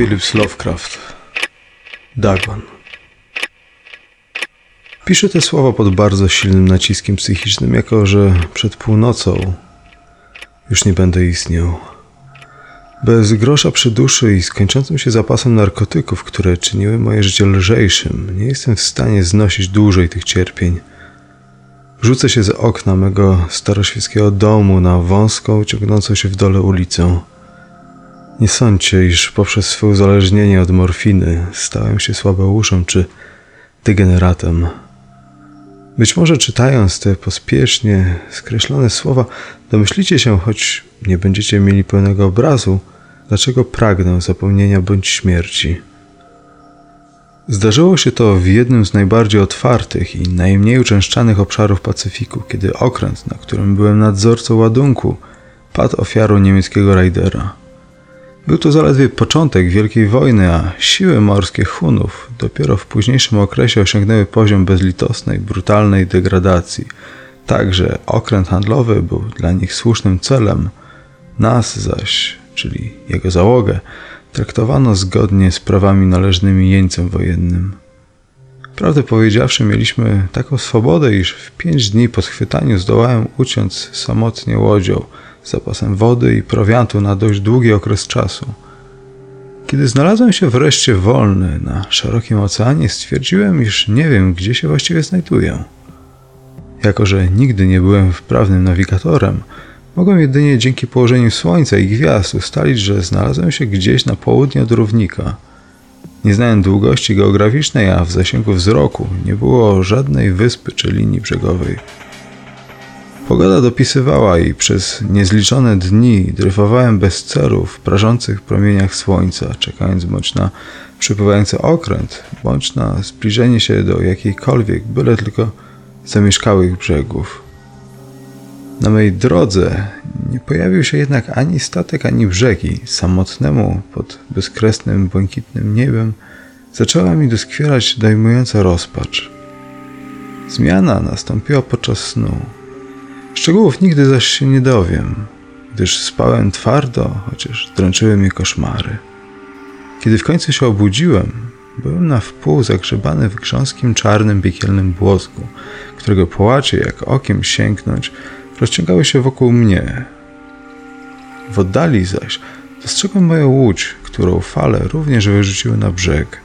Phillips Lovecraft Dagon Piszę te słowa pod bardzo silnym naciskiem psychicznym, jako że przed północą już nie będę istniał. Bez grosza przy duszy i skończącym się zapasem narkotyków, które czyniły moje życie lżejszym, nie jestem w stanie znosić dłużej tych cierpień. Rzucę się z okna mego staroświeckiego domu na wąską, ciągnącą się w dole ulicę. Nie sądźcie, iż poprzez swe uzależnienie od morfiny stałem się słabeuszem czy degeneratem. Być może czytając te pospiesznie skreślone słowa, domyślicie się, choć nie będziecie mieli pełnego obrazu, dlaczego pragnę zapomnienia bądź śmierci. Zdarzyło się to w jednym z najbardziej otwartych i najmniej uczęszczanych obszarów Pacyfiku, kiedy okręt, na którym byłem nadzorcą ładunku, padł ofiarą niemieckiego rajdera. Był to zaledwie początek Wielkiej Wojny, a siły morskie Hunów dopiero w późniejszym okresie osiągnęły poziom bezlitosnej, brutalnej degradacji. Także okręt handlowy był dla nich słusznym celem, nas zaś, czyli jego załogę, traktowano zgodnie z prawami należnymi jeńcom wojennym. Prawdę powiedziawszy, mieliśmy taką swobodę, iż w pięć dni po schwytaniu zdołałem uciąć samotnie łodzią – zapasem wody i prowiantu na dość długi okres czasu. Kiedy znalazłem się wreszcie wolny na szerokim oceanie, stwierdziłem, iż nie wiem, gdzie się właściwie znajduję. Jako, że nigdy nie byłem wprawnym nawigatorem, mogłem jedynie dzięki położeniu słońca i gwiazd ustalić, że znalazłem się gdzieś na południe od równika. Nie znałem długości geograficznej, a w zasięgu wzroku nie było żadnej wyspy czy linii brzegowej. Pogoda dopisywała i przez niezliczone dni dryfowałem bez celu w prażących promieniach słońca, czekając bądź na przypływający okręt, bądź na zbliżenie się do jakiejkolwiek, byle tylko zamieszkałych brzegów. Na mej drodze nie pojawił się jednak ani statek, ani brzegi. Samotnemu pod bezkresnym, błękitnym niebem zaczęła mi doskwierać dojmująca rozpacz. Zmiana nastąpiła podczas snu. Szczegółów nigdy zaś się nie dowiem, gdyż spałem twardo, chociaż dręczyły mnie koszmary. Kiedy w końcu się obudziłem, byłem na wpół zagrzebany w grząskim, czarnym, piekielnym błosku, którego połacie, jak okiem sięgnąć, rozciągały się wokół mnie. W oddali zaś dostrzegłem moją łódź, którą fale również wyrzuciły na brzeg.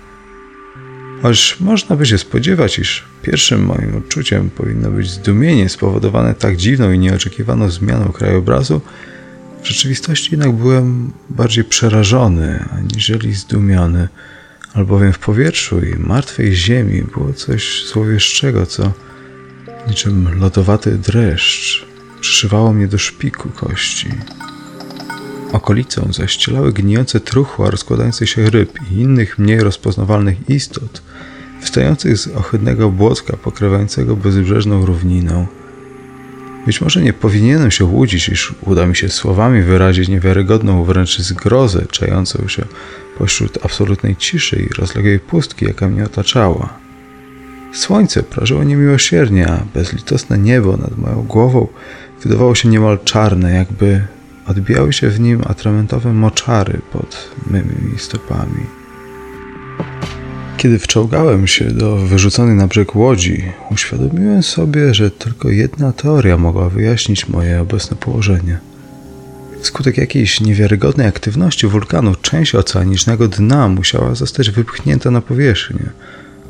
Choć można by się spodziewać, iż pierwszym moim odczuciem powinno być zdumienie spowodowane tak dziwną i nieoczekiwaną zmianą krajobrazu, w rzeczywistości jednak byłem bardziej przerażony aniżeli zdumiony, albowiem w powietrzu i martwej ziemi było coś złowieszczego, co niczym lodowaty dreszcz przyszywało mnie do szpiku kości. Okolicą zaścielały gnijące truchła rozkładających się ryb i innych mniej rozpoznawalnych istot, wstających z ohydnego błotka pokrywającego bezbrzeżną równiną. Być może nie powinienem się łudzić, iż uda mi się słowami wyrazić niewiarygodną wręcz zgrozę czającą się pośród absolutnej ciszy i rozległej pustki, jaka mnie otaczała. Słońce prażyło niemiłosiernie, a bezlitosne niebo nad moją głową wydawało się niemal czarne, jakby Odbijały się w nim atramentowe moczary pod mymi stopami. Kiedy wczołgałem się do wyrzuconej na brzeg łodzi, uświadomiłem sobie, że tylko jedna teoria mogła wyjaśnić moje obecne położenie. Wskutek jakiejś niewiarygodnej aktywności wulkanu część oceanicznego dna musiała zostać wypchnięta na powierzchnię,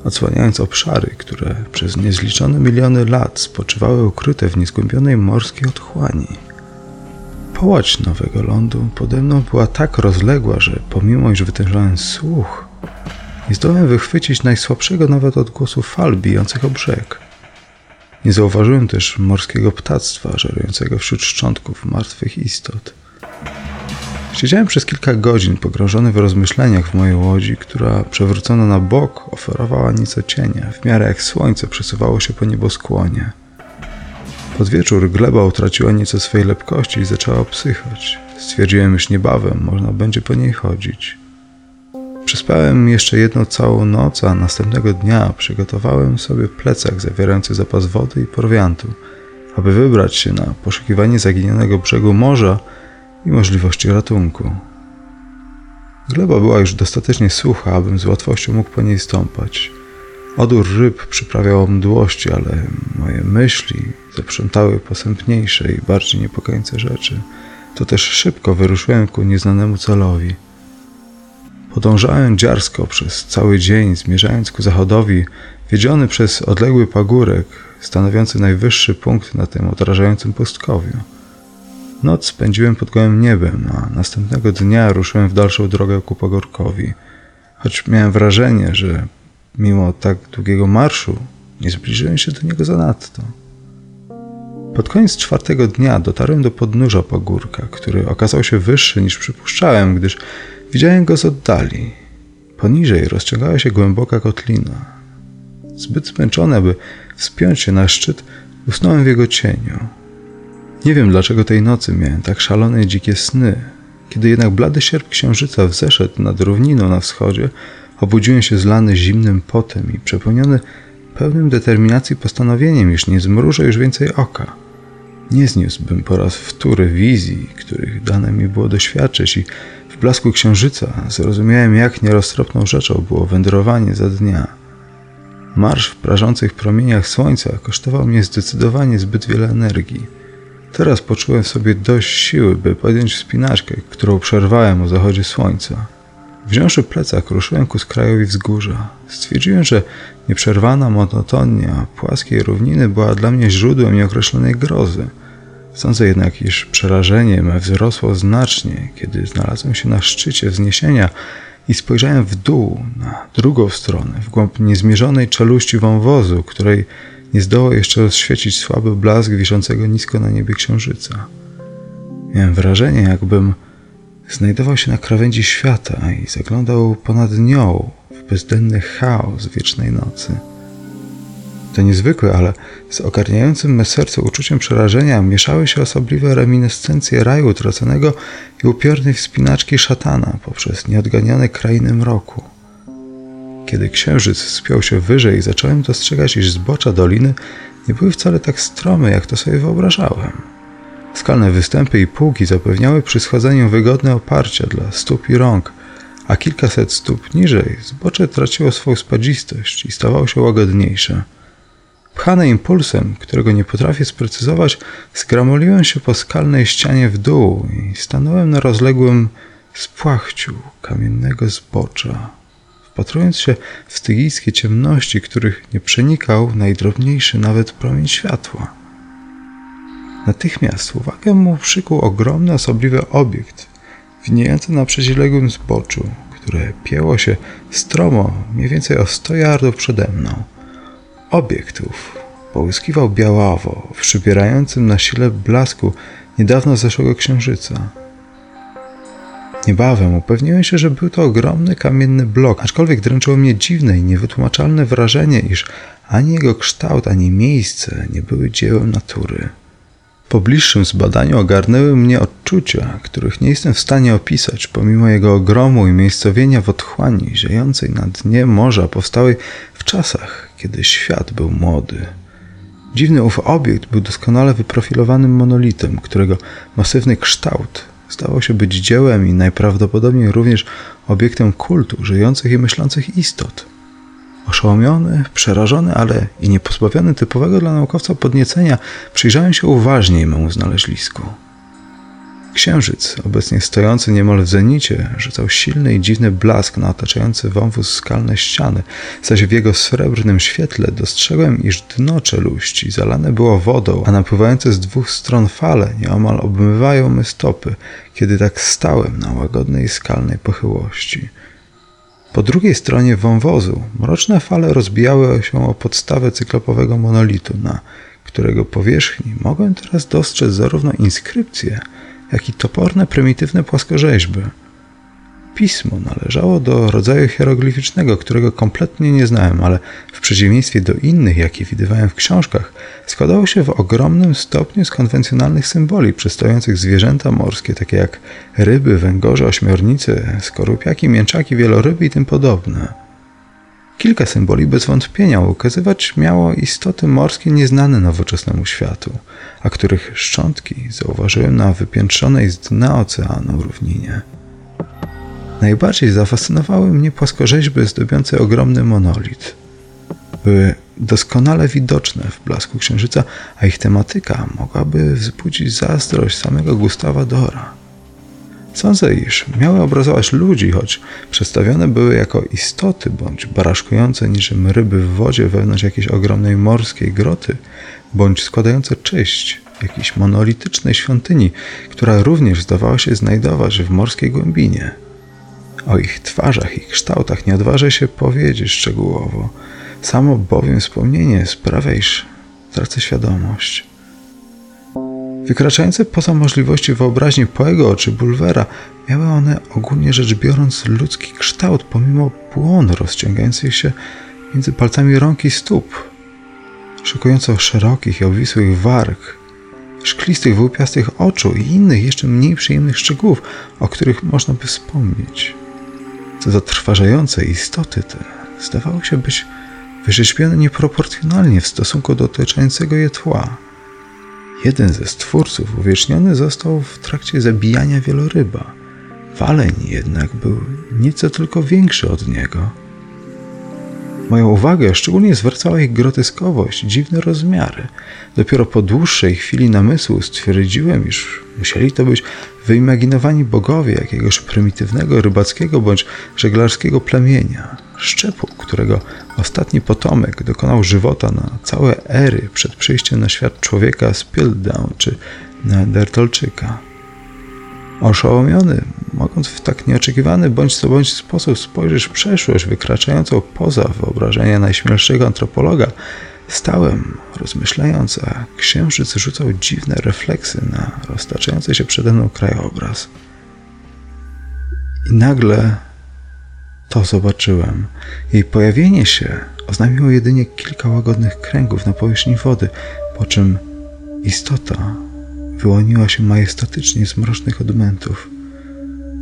odsłaniając obszary, które przez niezliczone miliony lat spoczywały ukryte w niezgłębionej morskiej otchłani. Połać nowego lądu pode mną była tak rozległa, że pomimo iż wytężałem słuch, nie zdołałem wychwycić najsłabszego nawet odgłosu fal bijących o brzeg. Nie zauważyłem też morskiego ptactwa żerującego wśród szczątków martwych istot. Siedziałem przez kilka godzin pogrążony w rozmyśleniach w mojej łodzi, która przewrócona na bok oferowała nieco cienia, w miarę jak słońce przesuwało się po nieboskłonie. Pod wieczór gleba utraciła nieco swojej lepkości i zaczęła obsychać. Stwierdziłem, iż niebawem można będzie po niej chodzić. Przespałem jeszcze jedną całą noc, a następnego dnia przygotowałem sobie plecak zawierający zapas wody i prowiantu, aby wybrać się na poszukiwanie zaginionego brzegu morza i możliwości ratunku. Gleba była już dostatecznie sucha, abym z łatwością mógł po niej stąpać. Odór ryb przyprawiał mdłości, ale moje myśli zaprzątały posępniejsze i bardziej niepokojące rzeczy. To też szybko wyruszyłem ku nieznanemu celowi. Podążałem dziarsko przez cały dzień, zmierzając ku zachodowi, wiedziony przez odległy pagórek, stanowiący najwyższy punkt na tym odrażającym pustkowiu. Noc spędziłem pod gołym niebem, a następnego dnia ruszyłem w dalszą drogę ku pagórkowi, choć miałem wrażenie, że mimo tak długiego marszu nie zbliżyłem się do niego zanadto. Pod koniec czwartego dnia dotarłem do podnóża pagórka, który okazał się wyższy niż przypuszczałem, gdyż widziałem go z oddali. Poniżej rozciągała się głęboka kotlina. Zbyt zmęczony, aby wspiąć się na szczyt, usnąłem w jego cieniu. Nie wiem, dlaczego tej nocy miałem tak szalone i dzikie sny. Kiedy jednak blady sierp księżyca wzeszedł nad równiną na wschodzie, obudziłem się zlany zimnym potem i przepełniony pełnym determinacji postanowieniem, iż nie zmrużę już więcej oka. Nie zniósłbym po raz wtóry wizji, których dane mi było doświadczyć i w blasku księżyca zrozumiałem, jak nieroztropną rzeczą było wędrowanie za dnia. Marsz w prażących promieniach słońca kosztował mnie zdecydowanie zbyt wiele energii. Teraz poczułem sobie dość siły, by podjąć wspinaczkę, którą przerwałem o zachodzie słońca. Wziąwszy plecak, ruszyłem ku skrajowi wzgórza. Stwierdziłem, że nieprzerwana monotonia płaskiej równiny była dla mnie źródłem nieokreślonej grozy. Sądzę jednak, iż przerażenie me wzrosło znacznie, kiedy znalazłem się na szczycie wzniesienia i spojrzałem w dół, na drugą stronę, w głąb niezmierzonej czeluści wąwozu, której nie zdołał jeszcze rozświecić słaby blask wiszącego nisko na niebie księżyca. Miałem wrażenie, jakbym znajdował się na krawędzi świata i zaglądał ponad nią w bezdenny chaos wiecznej nocy. To niezwykłe, ale z ogarniającym me serce uczuciem przerażenia mieszały się osobliwe reminiscencje raju utraconego i upiornej wspinaczki szatana poprzez nieodganione krainy mroku. Kiedy księżyc wspiął się wyżej, zacząłem dostrzegać, iż zbocza doliny nie były wcale tak strome, jak to sobie wyobrażałem. Skalne występy i półki zapewniały przy schodzeniu wygodne oparcia dla stóp i rąk, a kilkaset stóp niżej zbocze traciło swoją spadzistość i stawało się łagodniejsze. Pchane impulsem, którego nie potrafię sprecyzować, skramoliłem się po skalnej ścianie w dół i stanąłem na rozległym spłachciu kamiennego zbocza, wpatrując się w stygijskie ciemności, których nie przenikał najdrobniejszy nawet promień światła. Natychmiast uwagę mu przykuł ogromny, osobliwy obiekt, widniejący na przeciwległym zboczu, które pieło się stromo mniej więcej o sto yardów przede mną. Obiekt ów połyskiwał białawo w przybierającym na sile blasku niedawno zeszłego księżyca. Niebawem upewniłem się, że był to ogromny kamienny blok, aczkolwiek dręczyło mnie dziwne i niewytłumaczalne wrażenie, iż ani jego kształt, ani miejsce nie były dziełem natury. Po bliższym zbadaniu ogarnęły mnie odczucia, których nie jestem w stanie opisać, pomimo jego ogromu i miejscowienia w otchłani ziejącej na dnie morza powstałej w czasach, kiedy świat był młody. Dziwny ów obiekt był doskonale wyprofilowanym monolitem, którego masywny kształt zdawał się być dziełem i najprawdopodobniej również obiektem kultu żyjących i myślących istot. Oszołomiony, przerażony, ale i niepozbawiony typowego dla naukowca podniecenia, przyjrzałem się uważniej memu znaleźlisku. Księżyc, obecnie stojący niemal w zenicie, rzucał silny i dziwny blask na otaczający wąwóz skalne ściany, zaś w jego srebrnym świetle dostrzegłem, iż dno czeluści zalane było wodą, a napływające z dwóch stron fale nieomal obmywają my stopy, kiedy tak stałem na łagodnej skalnej pochyłości. Po drugiej stronie wąwozu mroczne fale rozbijały się o podstawę cyklopowego monolitu, na którego powierzchni mogłem teraz dostrzec zarówno inskrypcje, jak i toporne, prymitywne płaskorzeźby. Pismo należało do rodzaju hieroglificznego, którego kompletnie nie znałem, ale w przeciwieństwie do innych, jakie widywałem w książkach, składało się w ogromnym stopniu z konwencjonalnych symboli przedstawiających zwierzęta morskie, takie jak ryby, węgorze, ośmiornice, skorupiaki, mięczaki, wieloryby i tym podobne. Kilka symboli bez wątpienia ukazywać miało istoty morskie nieznane nowoczesnemu światu, a których szczątki zauważyłem na wypiętrzonej z dna oceanu równinie. Najbardziej zafascynowały mnie płaskorzeźby zdobiące ogromny monolit. Były doskonale widoczne w blasku księżyca, a ich tematyka mogłaby wzbudzić zazdrość samego Gustawa Dora. Sądzę, iż miały obrazować ludzi, choć przedstawione były jako istoty bądź baraszkujące niczym ryby w wodzie wewnątrz jakiejś ogromnej morskiej groty, bądź składające cześć jakiejś monolitycznej świątyni, która również zdawała się znajdować w morskiej głębinie. O ich twarzach i kształtach nie odważę się powiedzieć szczegółowo, samo bowiem wspomnienie sprawia, iż tracę świadomość. Wykraczające poza możliwości wyobraźni Poego czy Bulwera, miały one ogólnie rzecz biorąc ludzki kształt, pomimo błon rozciągających się między palcami rąk i stóp, szykująco szerokich i obwisłych warg, szklistych, wyłupiastych oczu i innych jeszcze mniej przyjemnych szczegółów, o których można by wspomnieć. Zatrważające istoty te zdawały się być wyrzeźbione nieproporcjonalnie w stosunku do otaczającego je tła. Jeden ze stwórców uwieczniony został w trakcie zabijania wieloryba. Waleń jednak był nieco tylko większy od niego. Moją uwagę szczególnie zwracała ich groteskowość, dziwne rozmiary. Dopiero po dłuższej chwili namysłu stwierdziłem, iż musieli to być wyimaginowani bogowie jakiegoś prymitywnego rybackiego bądź żeglarskiego plemienia, szczepu, którego ostatni potomek dokonał żywota na całe ery przed przyjściem na świat człowieka z Piltdown czy Neandertalczyka. Oszołomiony, mogąc w tak nieoczekiwany bądź co bądź sposób spojrzeć w przeszłość wykraczającą poza wyobrażenia najśmielszego antropologa, stałem, rozmyślając, a księżyc rzucał dziwne refleksy na roztaczający się przede mną krajobraz. I nagle to zobaczyłem. Jej pojawienie się oznajmiło jedynie kilka łagodnych kręgów na powierzchni wody, po czym istota wyłoniła się majestatycznie z mrocznych odmętów.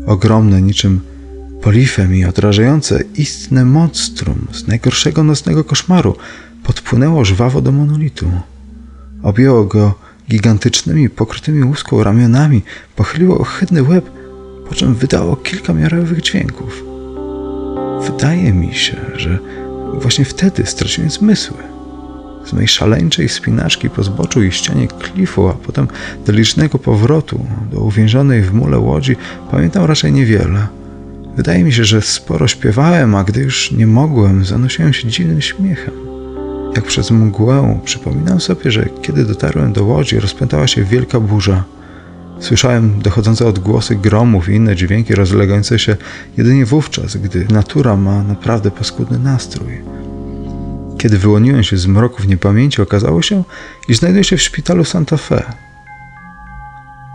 Ogromne, niczym polifem i odrażające, istne monstrum z najgorszego nocnego koszmaru podpłynęło żwawo do monolitu. Objęło go gigantycznymi, pokrytymi łuską ramionami, pochyliło ohydny łeb, po czym wydało kilka miarowych dźwięków. Wydaje mi się, że właśnie wtedy straciłem zmysły. Z mojej szaleńczej spinaczki po zboczu i ścianie klifu, a potem do licznego powrotu do uwięzionej w mule łodzi pamiętam raczej niewiele. Wydaje mi się, że sporo śpiewałem, a gdy już nie mogłem, zanosiłem się dziwnym śmiechem. Jak przez mgłę przypominam sobie, że kiedy dotarłem do łodzi, rozpętała się wielka burza. Słyszałem dochodzące odgłosy gromów i inne dźwięki rozlegające się jedynie wówczas, gdy natura ma naprawdę paskudny nastrój. Kiedy wyłoniłem się z mroków niepamięci, okazało się, iż znajduję się w szpitalu Santa Fe.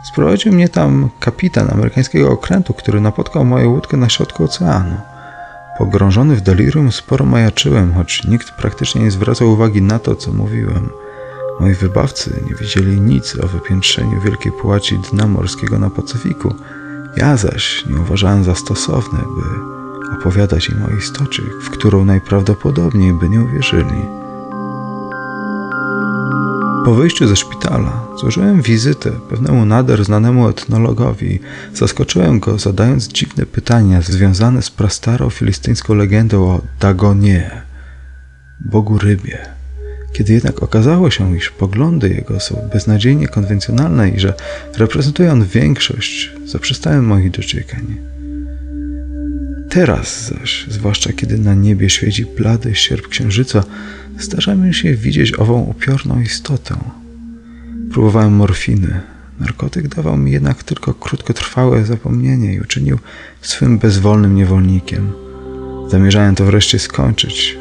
Sprowadził mnie tam kapitan amerykańskiego okrętu, który napotkał moją łódkę na środku oceanu. Pogrążony w delirium sporo majaczyłem, choć nikt praktycznie nie zwracał uwagi na to, co mówiłem. Moi wybawcy nie wiedzieli nic o wypiętrzeniu wielkiej płaci dna morskiego na Pacyfiku. Ja zaś nie uważałem za stosowne, by opowiadać im o istocie, w którą najprawdopodobniej by nie uwierzyli. Po wyjściu ze szpitala złożyłem wizytę pewnemu nader znanemu etnologowi zaskoczyłem go zadając dziwne pytania związane z prastarą filistyńską legendą o Dagonie, bogu rybie. Kiedy jednak okazało się, iż poglądy jego są beznadziejnie konwencjonalne i że reprezentuje on większość, zaprzestałem moich dociekań. Teraz zaś, zwłaszcza kiedy na niebie świeci blady sierp księżyca, zdarza mi się widzieć ową upiorną istotę. Próbowałem morfiny. Narkotyk dawał mi jednak tylko krótkotrwałe zapomnienie i uczynił swym bezwolnym niewolnikiem. Zamierzałem to wreszcie skończyć.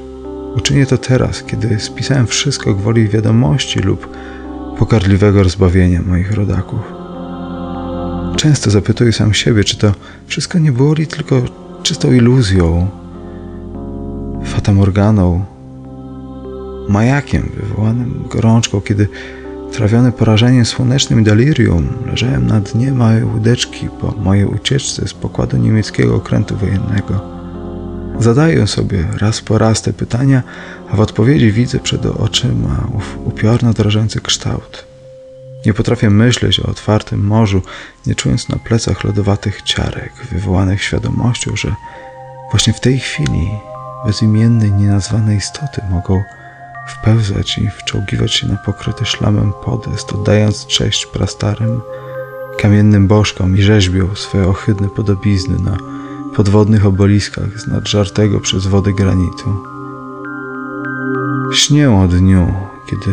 Uczynię to teraz, kiedy spisałem wszystko gwoli wiadomości lub pogardliwego rozbawienia moich rodaków. Często zapytuję sam siebie, czy to wszystko nie było li tylko czystą iluzją, fatamorganą, majakiem wywołanym gorączką, kiedy trawiony porażeniem słonecznym i delirium leżałem na dnie małej łódeczki po mojej ucieczce z pokładu niemieckiego okrętu wojennego. Zadaję sobie raz po raz te pytania, a w odpowiedzi widzę przed oczyma ów upiorno drażący kształt. Nie potrafię myśleć o otwartym morzu, nie czując na plecach lodowatych ciarek, wywołanych świadomością, że właśnie w tej chwili bezimiennej, nienazwane istoty mogą wpełzać i wczołgiwać się na pokryty szlamem podest, oddając cześć prastarym, kamiennym bożkom i rzeźbią swoje ohydne podobizny na podwodnych obeliskach z nadżartego przez wody granitu. Śnię o dniu, kiedy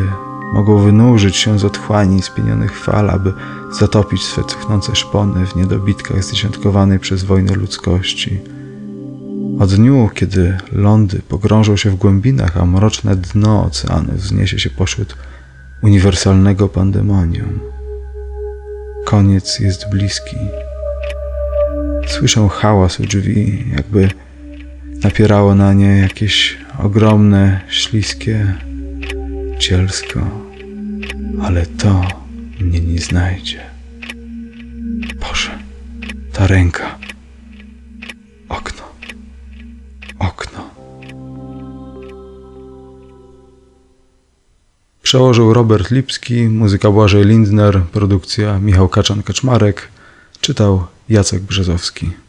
mogą wynurzyć się z otchłani spienionych fal, aby zatopić swe cuchnące szpony w niedobitkach zdziesiątkowanej przez wojnę ludzkości. O dniu, kiedy lądy pogrążą się w głębinach, a mroczne dno oceanu wzniesie się pośród uniwersalnego pandemonium. Koniec jest bliski. Słyszę hałas u drzwi, jakby napierało na nie jakieś ogromne, śliskie cielsko, ale to mnie nie znajdzie. Boże, ta ręka. Okno. Okno. Przełożył Robert Lipski, muzyka Błażej Lindner, produkcja Michał Kaczan-Kaczmarek, czytał Jacek Brzezowski.